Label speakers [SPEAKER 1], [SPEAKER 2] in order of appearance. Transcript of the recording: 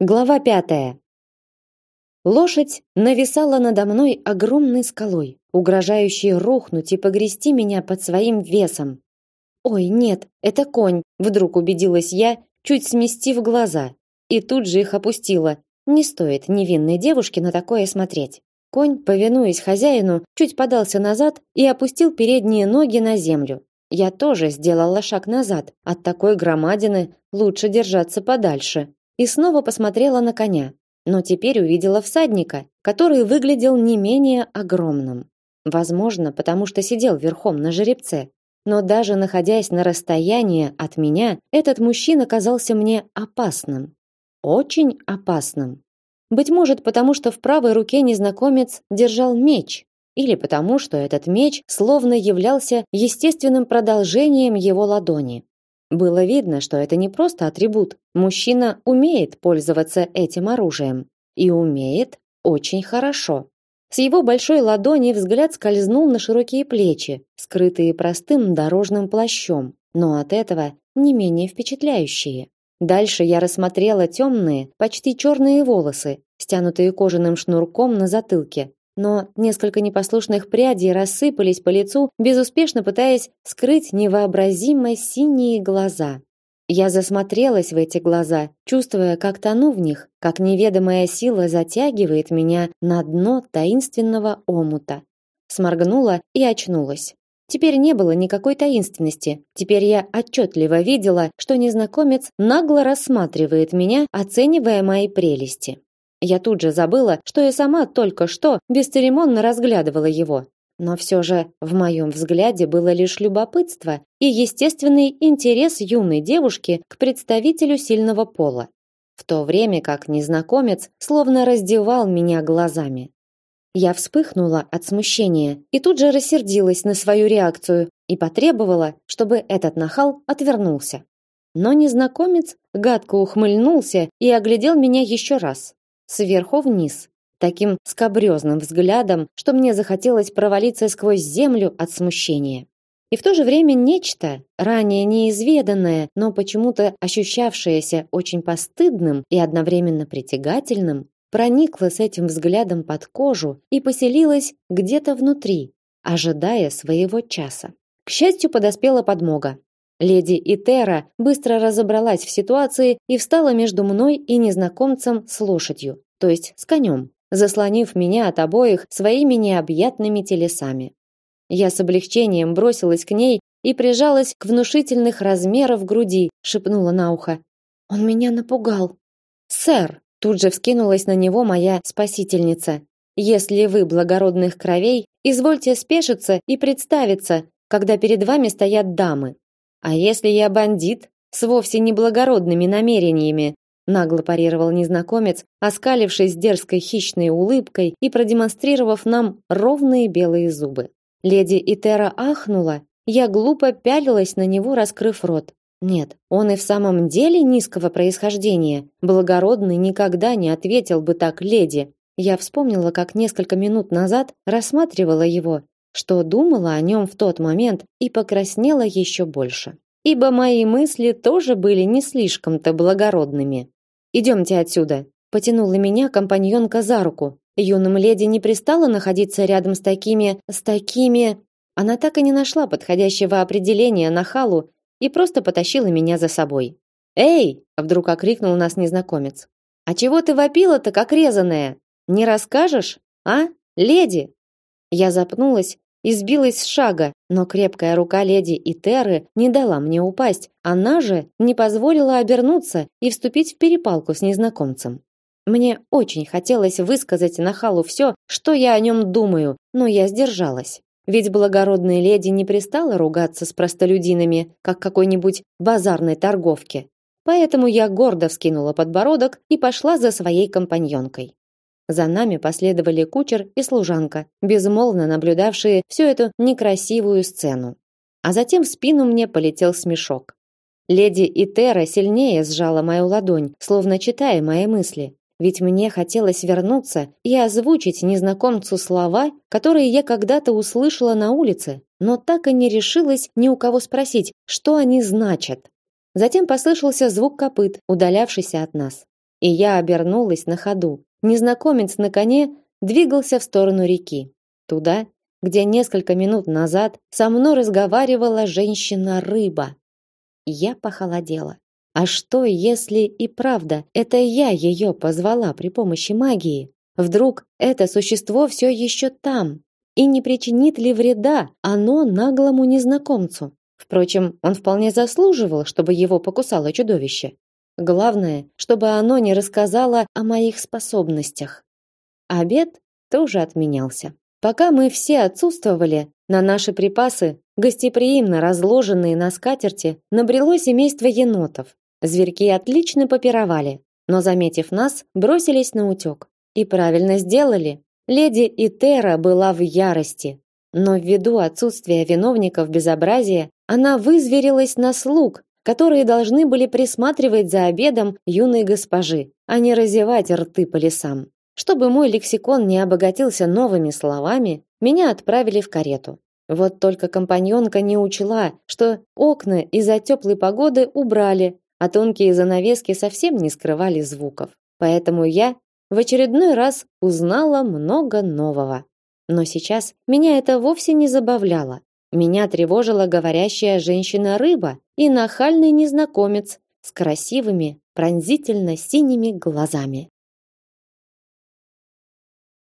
[SPEAKER 1] Глава пятая. Лошадь нависала надо мной огромной скалой, угрожающей рухнуть и погрести меня под своим весом. Ой, нет, это конь, вдруг убедилась я, чуть сместив глаза, и тут же их опустила. Не стоит невинной девушке на такое смотреть. Конь, повинуясь хозяину, чуть подался назад и опустил передние ноги на землю. Я тоже сделала шаг назад. От такой громадины лучше держаться подальше и снова посмотрела на коня, но теперь увидела всадника, который выглядел не менее огромным. Возможно, потому что сидел верхом на жеребце. Но даже находясь на расстоянии от меня, этот мужчина казался мне опасным. Очень опасным. Быть может, потому что в правой руке незнакомец держал меч, или потому что этот меч словно являлся естественным продолжением его ладони. Было видно, что это не просто атрибут. Мужчина умеет пользоваться этим оружием и умеет очень хорошо. С его большой ладони взгляд скользнул на широкие плечи, скрытые простым дорожным плащом, но от этого не менее впечатляющие. Дальше я рассмотрела темные, почти черные волосы, стянутые кожаным шнурком на затылке, но несколько непослушных прядей рассыпались по лицу, безуспешно пытаясь скрыть невообразимо синие глаза. Я засмотрелась в эти глаза, чувствуя, как тону в них, как неведомая сила затягивает меня на дно таинственного омута. Сморгнула и очнулась. Теперь не было никакой таинственности. Теперь я отчетливо видела, что незнакомец нагло рассматривает меня, оценивая мои прелести. Я тут же забыла, что я сама только что бесцеремонно разглядывала его. Но все же в моем взгляде было лишь любопытство и естественный интерес юной девушки к представителю сильного пола. В то время как незнакомец словно раздевал меня глазами. Я вспыхнула от смущения и тут же рассердилась на свою реакцию и потребовала, чтобы этот нахал отвернулся. Но незнакомец гадко ухмыльнулся и оглядел меня еще раз сверху вниз, таким скабрёзным взглядом, что мне захотелось провалиться сквозь землю от смущения. И в то же время нечто, ранее неизведанное, но почему-то ощущавшееся очень постыдным и одновременно притягательным, проникло с этим взглядом под кожу и поселилось где-то внутри, ожидая своего часа. К счастью, подоспела подмога. Леди Итера быстро разобралась в ситуации и встала между мной и незнакомцем с лошадью, то есть с конем, заслонив меня от обоих своими необъятными телесами. Я с облегчением бросилась к ней и прижалась к внушительных размеров груди, шепнула на ухо: "Он меня напугал". "Сэр", тут же вскинулась на него моя спасительница. "Если вы благородных кровей, извольте спешиться и представиться, когда перед вами стоят дамы. А если я бандит с вовсе не благородными намерениями? Нагло парировал незнакомец, оскалившись дерзкой хищной улыбкой и продемонстрировав нам ровные белые зубы. Леди Итера ахнула. Я глупо пялилась на него, раскрыв рот. Нет, он и в самом деле низкого происхождения. Благородный никогда не ответил бы так леди. Я вспомнила, как несколько минут назад рассматривала его что думала о нем в тот момент и покраснела еще больше. Ибо мои мысли тоже были не слишком-то благородными. Идемте отсюда, потянула меня компаньонка за руку. Юным леди не пристало находиться рядом с такими, с такими. Она так и не нашла подходящего определения на халу и просто потащила меня за собой. Эй, вдруг окрикнул нас незнакомец. А чего ты вопила-то как резаная? Не расскажешь? А? Леди. Я запнулась и сбилась с шага, но крепкая рука леди Итеры не дала мне упасть. Она же не позволила обернуться и вступить в перепалку с незнакомцем. Мне очень хотелось высказать Нахалу все, что я о нем думаю, но я сдержалась. Ведь благородная леди не пристала ругаться с простолюдинами, как какой-нибудь базарной торговке. Поэтому я гордо вскинула подбородок и пошла за своей компаньонкой. За нами последовали кучер и служанка, безмолвно наблюдавшие всю эту некрасивую сцену. А затем в спину мне полетел смешок. Леди Итера сильнее сжала мою ладонь, словно читая мои мысли. Ведь мне хотелось вернуться и озвучить незнакомцу слова, которые я когда-то услышала на улице, но так и не решилась ни у кого спросить, что они значат. Затем послышался звук копыт, удалявшийся от нас. и я обернулась на ходу. Незнакомец на коне двигался в сторону реки, туда, где несколько минут назад со мной разговаривала женщина-рыба. Я похолодела. А что, если и правда это я ее позвала при помощи магии? Вдруг это существо все еще там? И не причинит ли вреда оно наглому незнакомцу? Впрочем, он вполне заслуживал, чтобы его покусало чудовище. Главное, чтобы оно не рассказало о моих способностях. Обед тоже отменялся. Пока мы все отсутствовали, на наши припасы, гостеприимно разложенные на скатерти, набрело семейство енотов. Зверьки отлично попировали, но заметив нас, бросились на утек. И правильно сделали. Леди Итера была в ярости, но ввиду отсутствия виновников безобразия, она вызверилась на слуг, которые должны были присматривать за обедом юной госпожи, а не разевать рты по лесам. Чтобы мой лексикон не обогатился новыми словами, меня отправили в карету. Вот только компаньонка не учла, что окна из-за теплой погоды убрали, а тонкие занавески совсем не скрывали звуков. Поэтому я в очередной раз узнала много нового. Но сейчас меня это вовсе не забавляло. Меня тревожила говорящая женщина-рыба и нахальный незнакомец с красивыми, пронзительно синими глазами.